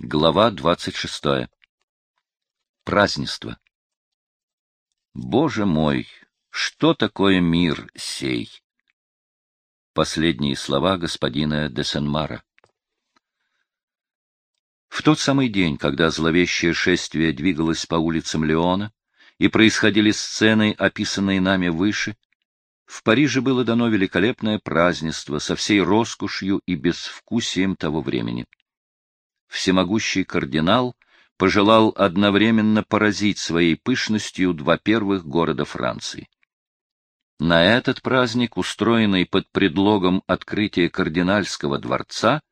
Глава 26. Празднество. Боже мой, что такое мир сей? Последние слова господина де Сен-Мара. В тот самый день, когда зловещее шествие двигалось по улицам Леона, и происходили сцены, описанные нами выше, в Париже было дано великолепное празднество со всей роскошью и безвкусием того времени. Всемогущий кардинал пожелал одновременно поразить своей пышностью два первых города Франции. На этот праздник, устроенный под предлогом открытия кардинальского дворца,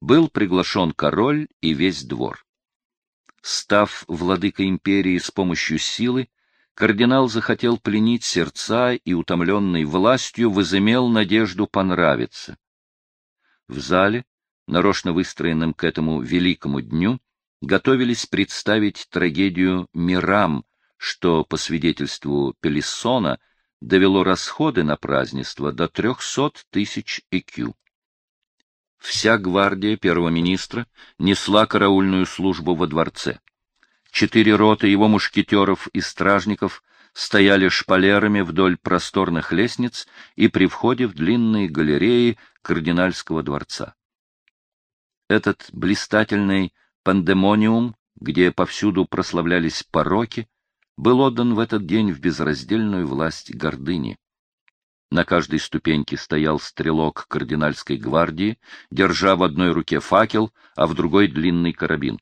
был приглашен король и весь двор. Став владыкой империи с помощью силы, кардинал захотел пленить сердца и, утомленный властью, возымел надежду понравиться. В зале, нарочно выстроенном к этому великому дню, готовились представить трагедию «Мирам», что, по свидетельству Пелиссона, довело расходы на празднество до трехсот тысяч ЭКЮ. Вся гвардия первого министра несла караульную службу во дворце. Четыре роты его мушкетеров и стражников стояли шпалерами вдоль просторных лестниц и при входе в длинные галереи кардинальского дворца. Этот блистательный пандемониум, где повсюду прославлялись пороки, был отдан в этот день в безраздельную власть гордыни. На каждой ступеньке стоял стрелок кардинальской гвардии, держа в одной руке факел, а в другой длинный карабин.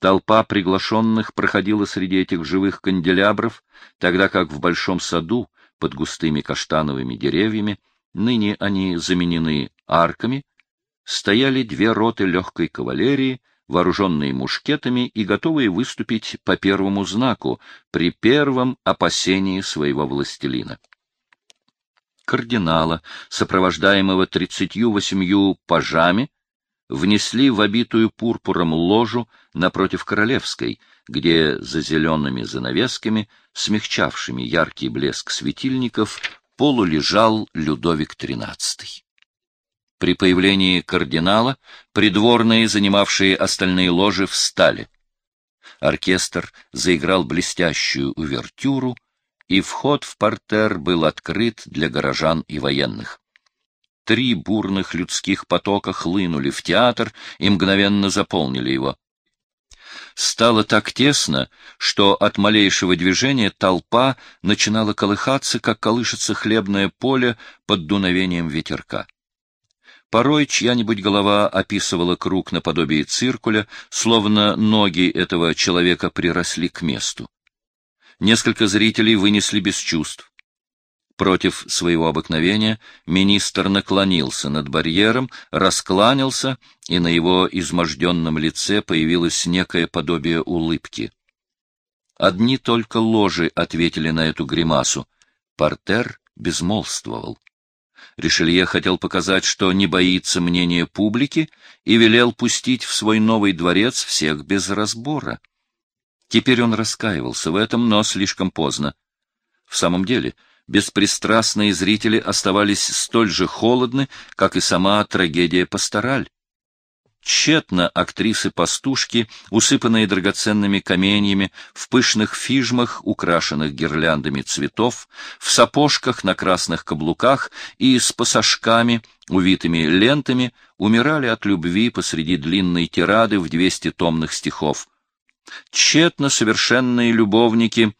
Толпа приглашенных проходила среди этих живых канделябров, тогда как в большом саду, под густыми каштановыми деревьями, ныне они заменены арками, стояли две роты легкой кавалерии, вооруженные мушкетами и готовые выступить по первому знаку при первом опасении своего властелина кардинала, сопровождаемого тридцатью восемью пажами, внесли в обитую пурпуром ложу напротив королевской, где за зелеными занавесками, смягчавшими яркий блеск светильников, полулежал Людовик XIII. При появлении кардинала придворные, занимавшие остальные ложи, встали. Оркестр заиграл блестящую увертюру, и вход в портер был открыт для горожан и военных. Три бурных людских потока хлынули в театр и мгновенно заполнили его. Стало так тесно, что от малейшего движения толпа начинала колыхаться, как колышется хлебное поле под дуновением ветерка. Порой чья-нибудь голова описывала круг наподобие циркуля, словно ноги этого человека приросли к месту несколько зрителей вынесли без чувств. Против своего обыкновения министр наклонился над барьером, раскланялся, и на его изможденном лице появилось некое подобие улыбки. Одни только ложи ответили на эту гримасу. Портер безмолвствовал. Ришелье хотел показать, что не боится мнения публики, и велел пустить в свой новый дворец всех без разбора. Теперь он раскаивался в этом, но слишком поздно. В самом деле, беспристрастные зрители оставались столь же холодны, как и сама трагедия «Пастораль». Тщетно актрисы-пастушки, усыпанные драгоценными каменьями, в пышных фижмах, украшенных гирляндами цветов, в сапожках на красных каблуках и с пасашками, увитыми лентами, умирали от любви посреди длинной тирады в двести томных стихов. Тщетно совершенные любовники,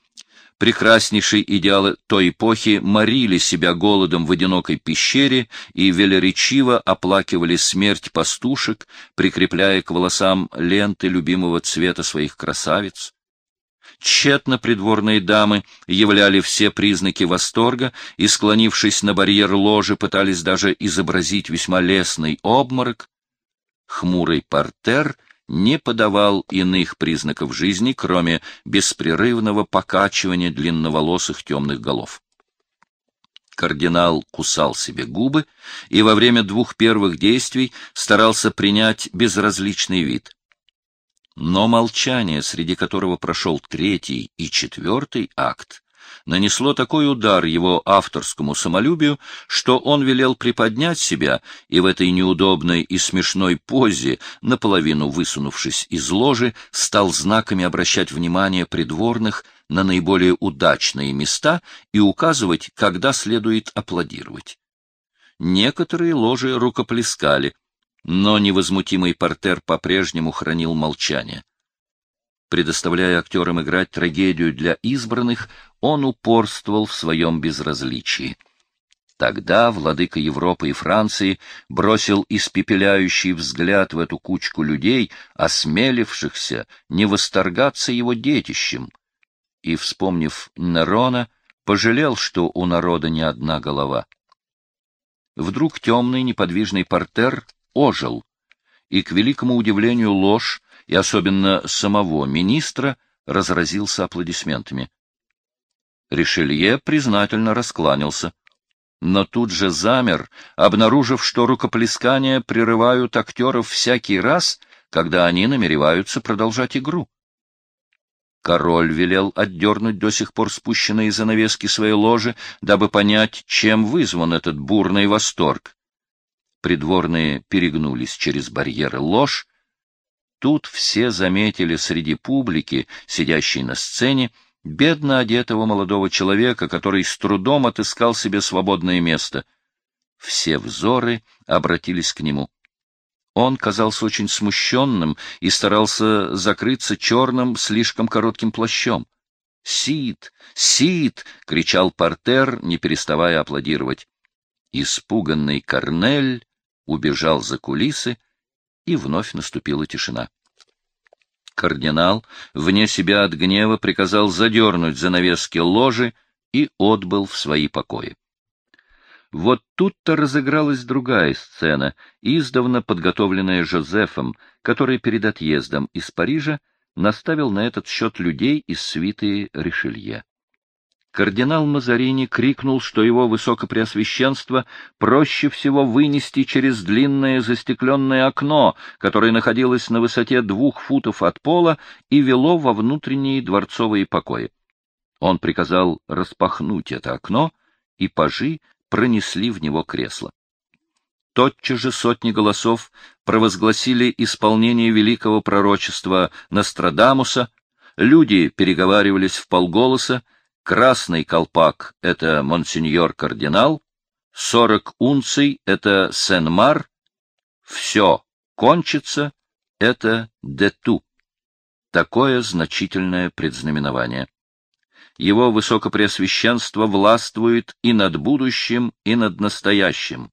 прекраснейшие идеалы той эпохи, морили себя голодом в одинокой пещере и велеречиво оплакивали смерть пастушек, прикрепляя к волосам ленты любимого цвета своих красавиц. Тщетно придворные дамы являли все признаки восторга и, склонившись на барьер ложи, пытались даже изобразить весьма лесный обморок. Хмурый портер не подавал иных признаков жизни, кроме беспрерывного покачивания длинноволосых темных голов. Кардинал кусал себе губы и во время двух первых действий старался принять безразличный вид. Но молчание, среди которого прошел третий и четвертый акт, нанесло такой удар его авторскому самолюбию, что он велел приподнять себя и в этой неудобной и смешной позе, наполовину высунувшись из ложи, стал знаками обращать внимание придворных на наиболее удачные места и указывать, когда следует аплодировать. Некоторые ложи рукоплескали, но невозмутимый портер по-прежнему хранил молчание. Предоставляя актерам играть трагедию для избранных, он упорствовал в своем безразличии. Тогда владыка Европы и Франции бросил испепеляющий взгляд в эту кучку людей, осмелившихся не восторгаться его детищем, и, вспомнив Нерона, пожалел, что у народа не одна голова. Вдруг темный неподвижный портер ожил, и, к великому удивлению, ложь, и особенно самого министра, разразился аплодисментами. Ришелье признательно раскланялся, но тут же замер, обнаружив, что рукоплескания прерывают актеров всякий раз, когда они намереваются продолжать игру. Король велел отдернуть до сих пор спущенные занавески своей ложи, дабы понять, чем вызван этот бурный восторг. Придворные перегнулись через барьеры лож, Тут все заметили среди публики, сидящей на сцене, бедно одетого молодого человека, который с трудом отыскал себе свободное место. Все взоры обратились к нему. Он казался очень смущенным и старался закрыться черным, слишком коротким плащом. «Сид! Сид!» — кричал портер, не переставая аплодировать. Испуганный Корнель убежал за кулисы, и вновь наступила тишина. Кардинал, вне себя от гнева, приказал задернуть занавески ложи и отбыл в свои покои. Вот тут-то разыгралась другая сцена, издавна подготовленная Жозефом, который перед отъездом из Парижа наставил на этот счет людей из свиты Ришелье. Кардинал Мазарини крикнул, что его высокопреосвященство проще всего вынести через длинное застекленное окно, которое находилось на высоте двух футов от пола и вело во внутренние дворцовые покои. Он приказал распахнуть это окно, и пажи пронесли в него кресло. Тотчас же сотни голосов провозгласили исполнение великого пророчества Нострадамуса, люди переговаривались в полголоса, Красный колпак — это монсеньор-кардинал, сорок унций — это Сен-Мар, все кончится — это Дету. Такое значительное предзнаменование. Его высокопреосвященство властвует и над будущим, и над настоящим.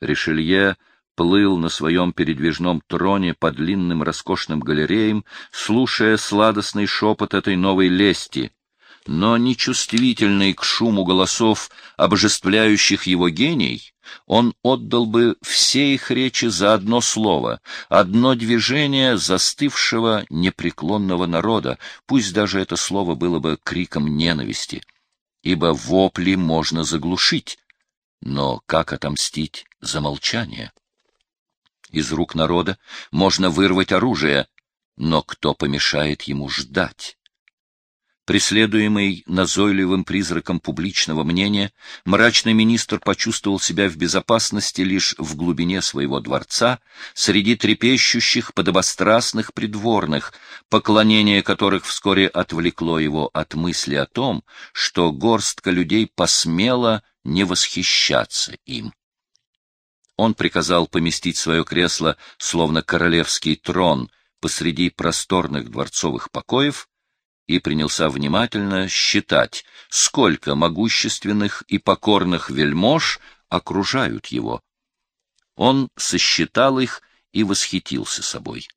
Ришелье плыл на своем передвижном троне по длинным роскошным галереям, слушая сладостный шепот этой новой лести — но нечувствительный к шуму голосов, обожествляющих его гений, он отдал бы все их речи за одно слово, одно движение застывшего непреклонного народа, пусть даже это слово было бы криком ненависти, ибо вопли можно заглушить, но как отомстить за молчание? Из рук народа можно вырвать оружие, но кто помешает ему ждать? Преследуемый назойливым призраком публичного мнения, мрачный министр почувствовал себя в безопасности лишь в глубине своего дворца, среди трепещущих подобострастных придворных, поклонение которых вскоре отвлекло его от мысли о том, что горстка людей посмела не восхищаться им. Он приказал поместить свое кресло, словно королевский трон, посреди просторных дворцовых покоев, и принялся внимательно считать, сколько могущественных и покорных вельмож окружают его. Он сосчитал их и восхитился собой.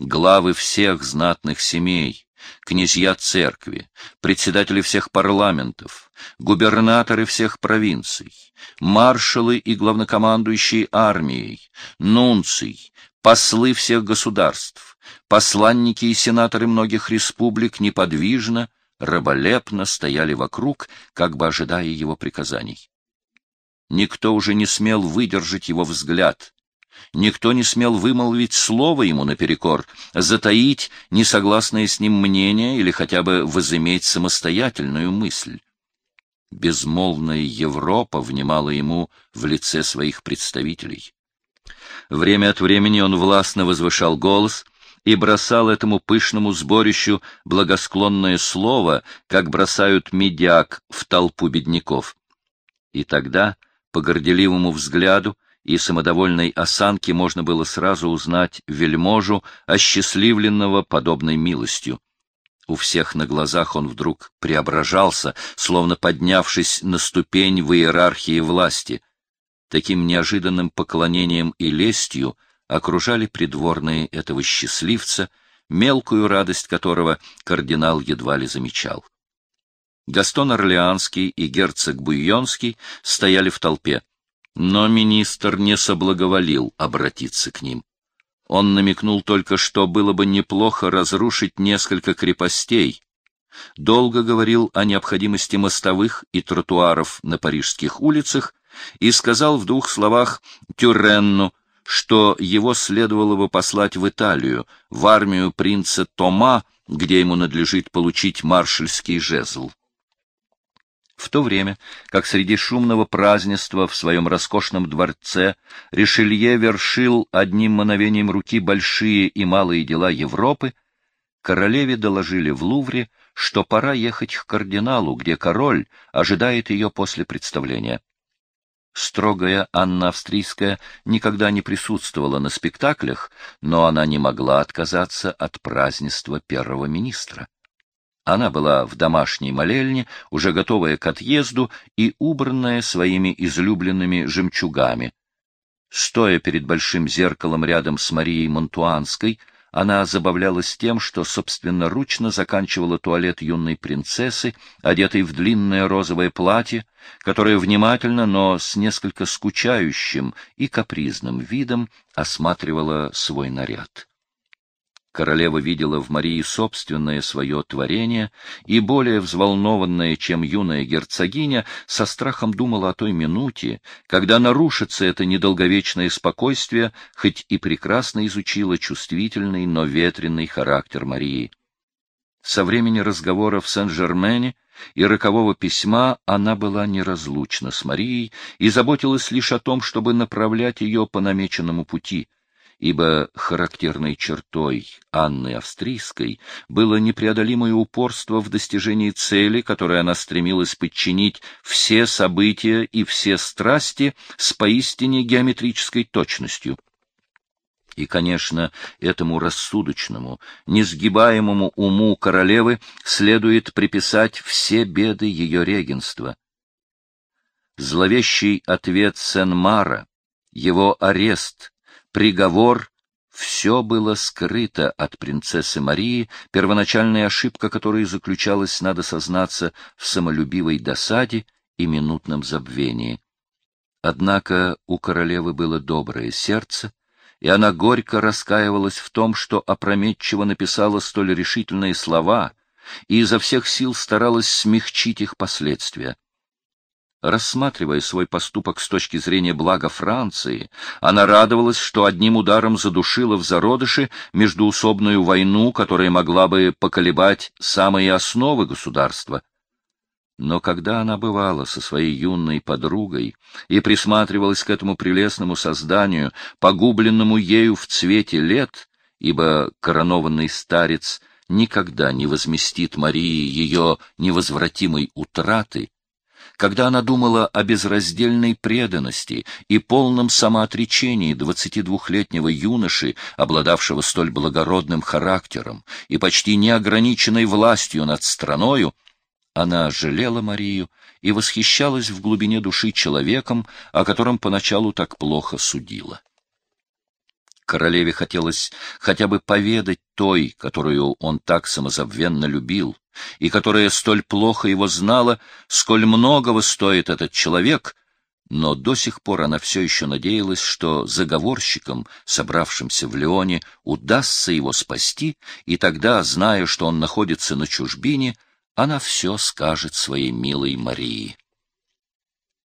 Главы всех знатных семей, князья церкви, председатели всех парламентов, губернаторы всех провинций, маршалы и главнокомандующие армией, нунций, послы всех государств, посланники и сенаторы многих республик неподвижно, раболепно стояли вокруг, как бы ожидая его приказаний. Никто уже не смел выдержать его взгляд. Никто не смел вымолвить слово ему наперекор, затаить несогласное с ним мнение или хотя бы возыметь самостоятельную мысль. Безмолвная Европа внимала ему в лице своих представителей. Время от времени он властно возвышал голос и бросал этому пышному сборищу благосклонное слово, как бросают медяк в толпу бедняков. И тогда, по горделивому взгляду и самодовольной осанке, можно было сразу узнать вельможу, осчастливленного подобной милостью. У всех на глазах он вдруг преображался, словно поднявшись на ступень в иерархии власти. Таким неожиданным поклонением и лестью окружали придворные этого счастливца, мелкую радость которого кардинал едва ли замечал. Гастон Орлеанский и герцог Буйонский стояли в толпе, но министр не соблаговолил обратиться к ним. Он намекнул только, что было бы неплохо разрушить несколько крепостей. Долго говорил о необходимости мостовых и тротуаров на парижских улицах и сказал в двух словах Тюренну, что его следовало бы послать в Италию, в армию принца Тома, где ему надлежит получить маршальский жезл. В то время, как среди шумного празднества в своем роскошном дворце Ришелье вершил одним мановением руки большие и малые дела Европы, королеве доложили в Лувре, что пора ехать к кардиналу, где король ожидает ее после представления. Строгая Анна Австрийская никогда не присутствовала на спектаклях, но она не могла отказаться от празднества первого министра. Она была в домашней молельне, уже готовая к отъезду и убранная своими излюбленными жемчугами. Стоя перед большим зеркалом рядом с Марией Монтуанской, она забавлялась тем, что собственноручно заканчивала туалет юной принцессы, одетой в длинное розовое платье, которое внимательно, но с несколько скучающим и капризным видом осматривала свой наряд. Королева видела в Марии собственное свое творение и, более взволнованная, чем юная герцогиня, со страхом думала о той минуте, когда нарушится это недолговечное спокойствие, хоть и прекрасно изучила чувствительный, но ветреный характер Марии. Со времени разговора в Сен-Жермене и рокового письма она была неразлучна с Марией и заботилась лишь о том, чтобы направлять ее по намеченному пути — ибо характерной чертой Анны Австрийской было непреодолимое упорство в достижении цели, которой она стремилась подчинить все события и все страсти с поистине геометрической точностью. И, конечно, этому рассудочному, несгибаемому уму королевы следует приписать все беды ее регенства. Зловещий ответ Сен-Мара, его арест, приговор — все было скрыто от принцессы Марии, первоначальная ошибка которой заключалась, надо сознаться, в самолюбивой досаде и минутном забвении. Однако у королевы было доброе сердце, и она горько раскаивалась в том, что опрометчиво написала столь решительные слова и изо всех сил старалась смягчить их последствия. Рассматривая свой поступок с точки зрения блага Франции, она радовалась, что одним ударом задушила в зародыше междуусобную войну, которая могла бы поколебать самые основы государства. Но когда она бывала со своей юной подругой и присматривалась к этому прелестному созданию, погубленному ею в цвете лет, ибо коронованный старец никогда не возместит Марии ее невозвратимой утраты, когда она думала о безраздельной преданности и полном самоотречении двадцатидвухлетнего юноши, обладавшего столь благородным характером и почти неограниченной властью над страною, она жалела Марию и восхищалась в глубине души человеком, о котором поначалу так плохо судила. Королеве хотелось хотя бы поведать той, которую он так самозабвенно любил, и которая столь плохо его знала, сколь многого стоит этот человек, но до сих пор она все еще надеялась, что заговорщикам, собравшимся в Леоне, удастся его спасти, и тогда, зная, что он находится на чужбине, она все скажет своей милой Марии.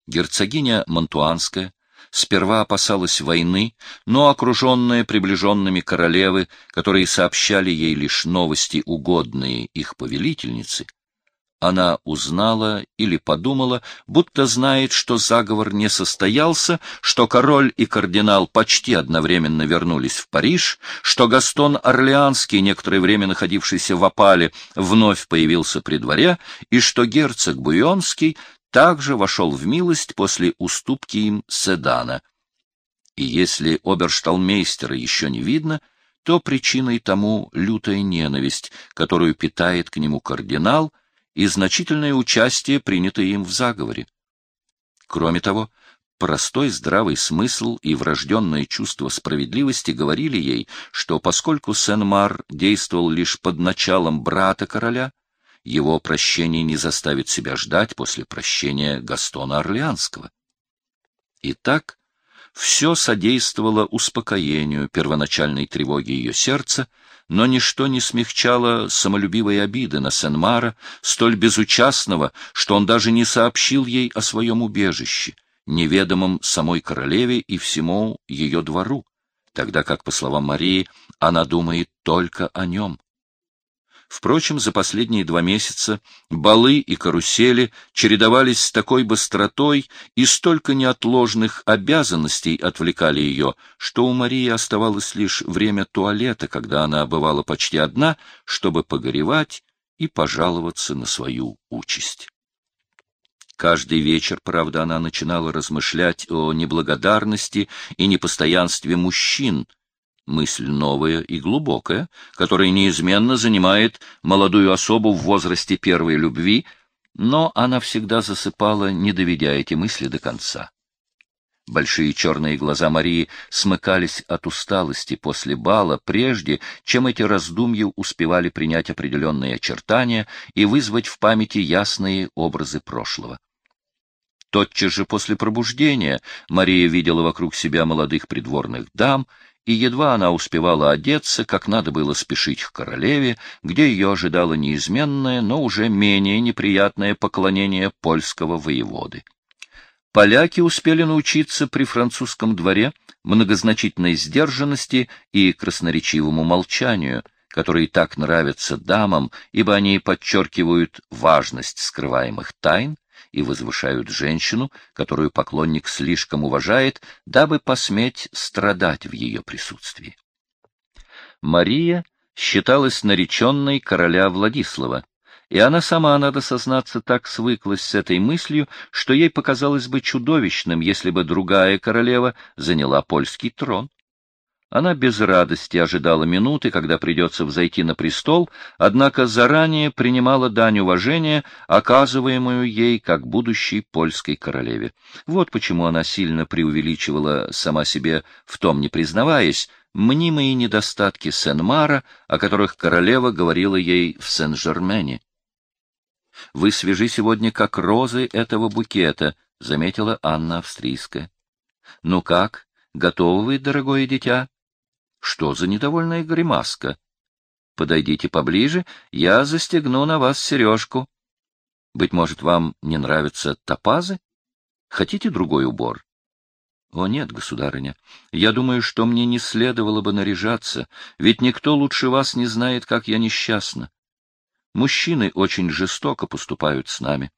Герцогиня Монтуанская, сперва опасалась войны, но окруженная приближенными королевы, которые сообщали ей лишь новости, угодные их повелительнице, она узнала или подумала, будто знает, что заговор не состоялся, что король и кардинал почти одновременно вернулись в Париж, что Гастон Орлеанский, некоторое время находившийся в опале, вновь появился при дворе, и что герцог Буйонский также вошел в милость после уступки им Седана. И если обершталмейстера еще не видно, то причиной тому лютая ненависть, которую питает к нему кардинал, и значительное участие, принятое им в заговоре. Кроме того, простой здравый смысл и врожденное чувство справедливости говорили ей, что поскольку Сен-Мар действовал лишь под началом брата короля, его прощение не заставит себя ждать после прощения Гастона Орлеанского. Итак, все содействовало успокоению первоначальной тревоги ее сердца, но ничто не смягчало самолюбивой обиды на Сен-Мара, столь безучастного, что он даже не сообщил ей о своем убежище, неведомом самой королеве и всему ее двору, тогда как, по словам Марии, она думает только о нем. Впрочем, за последние два месяца балы и карусели чередовались с такой быстротой, и столько неотложных обязанностей отвлекали ее, что у Марии оставалось лишь время туалета, когда она бывала почти одна, чтобы погоревать и пожаловаться на свою участь. Каждый вечер, правда, она начинала размышлять о неблагодарности и непостоянстве мужчин — мысль новая и глубокая, которая неизменно занимает молодую особу в возрасте первой любви, но она всегда засыпала, не доведя эти мысли до конца. Большие черные глаза Марии смыкались от усталости после бала, прежде чем эти раздумья успевали принять определенные очертания и вызвать в памяти ясные образы прошлого. Тотчас же после пробуждения Мария видела вокруг себя молодых придворных дам и едва она успевала одеться, как надо было спешить к королеве, где ее ожидало неизменное, но уже менее неприятное поклонение польского воеводы. Поляки успели научиться при французском дворе многозначительной сдержанности и красноречивому молчанию, которые так нравятся дамам, ибо они подчеркивают важность скрываемых тайн, и возвышают женщину, которую поклонник слишком уважает, дабы посметь страдать в ее присутствии. Мария считалась нареченной короля Владислава, и она сама, надо сознаться, так свыклась с этой мыслью, что ей показалось бы чудовищным, если бы другая королева заняла польский трон. Она без радости ожидала минуты, когда придется взойти на престол, однако заранее принимала дань уважения, оказываемую ей как будущей польской королеве. Вот почему она сильно преувеличивала сама себе, в том не признаваясь, мнимые недостатки Сен-Мара, о которых королева говорила ей в Сен-Жермене. «Вы свежи сегодня, как розы этого букета», — заметила Анна Австрийская. «Ну как, готовы вы, дорогое дитя?» Что за недовольная гримаска? Подойдите поближе, я застегну на вас сережку. Быть может, вам не нравятся топазы? Хотите другой убор? О нет, государыня, я думаю, что мне не следовало бы наряжаться, ведь никто лучше вас не знает, как я несчастна. Мужчины очень жестоко поступают с нами.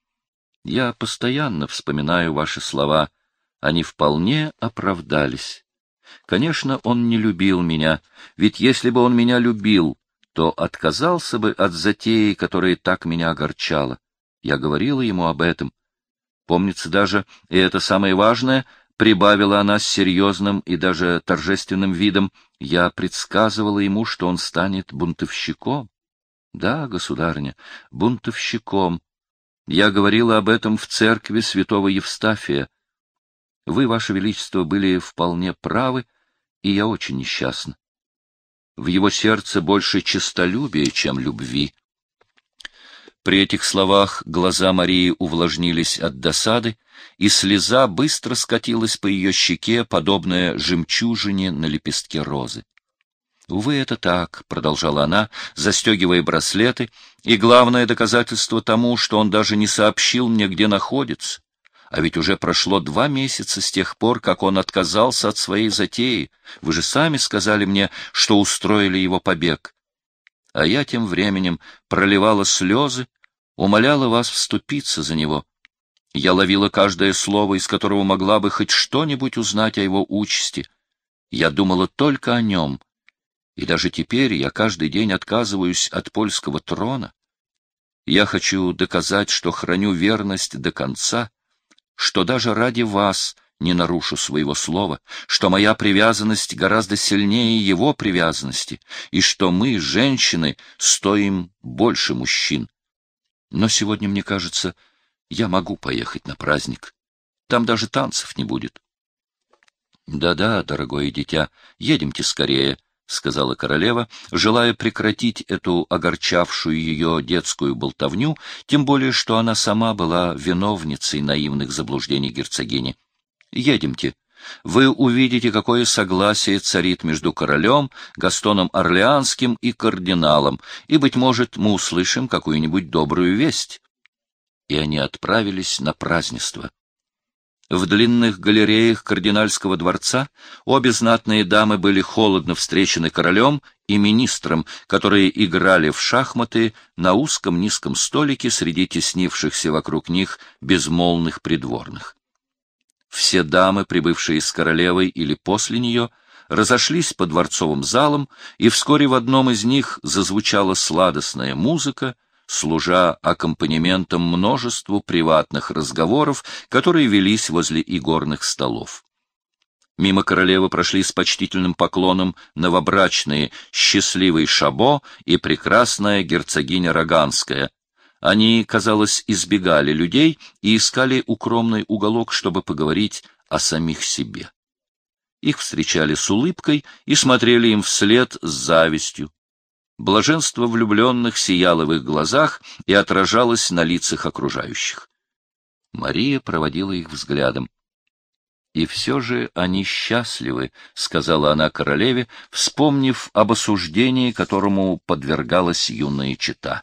Я постоянно вспоминаю ваши слова, они вполне оправдались. Конечно, он не любил меня, ведь если бы он меня любил, то отказался бы от затеи, которая так меня огорчала. Я говорила ему об этом. Помнится даже, и это самое важное, прибавила она с серьезным и даже торжественным видом, я предсказывала ему, что он станет бунтовщиком. Да, государня, бунтовщиком. Я говорила об этом в церкви святого Евстафия. Вы, Ваше Величество, были вполне правы, и я очень несчастна. В его сердце больше честолюбия, чем любви. При этих словах глаза Марии увлажнились от досады, и слеза быстро скатилась по ее щеке, подобная жемчужине на лепестке розы. «Увы, это так», — продолжала она, застегивая браслеты, — «и главное доказательство тому, что он даже не сообщил мне, где находится. А ведь уже прошло два месяца с тех пор, как он отказался от своей затеи. Вы же сами сказали мне, что устроили его побег. А я тем временем проливала слезы, умоляла вас вступиться за него. Я ловила каждое слово, из которого могла бы хоть что-нибудь узнать о его участи. Я думала только о нем. И даже теперь я каждый день отказываюсь от польского трона. Я хочу доказать, что храню верность до конца — что даже ради вас не нарушу своего слова, что моя привязанность гораздо сильнее его привязанности, и что мы, женщины, стоим больше мужчин. Но сегодня, мне кажется, я могу поехать на праздник. Там даже танцев не будет. Да — Да-да, дорогое дитя, едемте скорее, — сказала королева, желая прекратить эту огорчавшую ее детскую болтовню, тем более, что она сама была виновницей наивных заблуждений герцогини. — Едемте. Вы увидите, какое согласие царит между королем, Гастоном Орлеанским и кардиналом, и, быть может, мы услышим какую-нибудь добрую весть. И они отправились на празднество. В длинных галереях кардинальского дворца обе знатные дамы были холодно встречены королем и министром, которые играли в шахматы на узком низком столике среди теснившихся вокруг них безмолвных придворных. Все дамы, прибывшие с королевой или после нее, разошлись по дворцовым залам, и вскоре в одном из них зазвучала сладостная музыка, служа аккомпанементом множеству приватных разговоров, которые велись возле игорных столов. Мимо королевы прошли с почтительным поклоном новобрачные счастливый Шабо и прекрасная герцогиня Роганская. Они, казалось, избегали людей и искали укромный уголок, чтобы поговорить о самих себе. Их встречали с улыбкой и смотрели им вслед с завистью. Блаженство влюбленных сияло в их глазах и отражалось на лицах окружающих. Мария проводила их взглядом. «И все же они счастливы», — сказала она королеве, вспомнив об осуждении, которому подвергалась юная чита.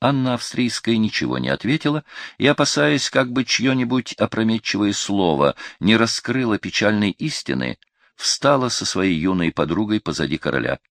Анна Австрийская ничего не ответила и, опасаясь, как бы чье-нибудь опрометчивое слово не раскрыло печальной истины, встала со своей юной подругой позади короля —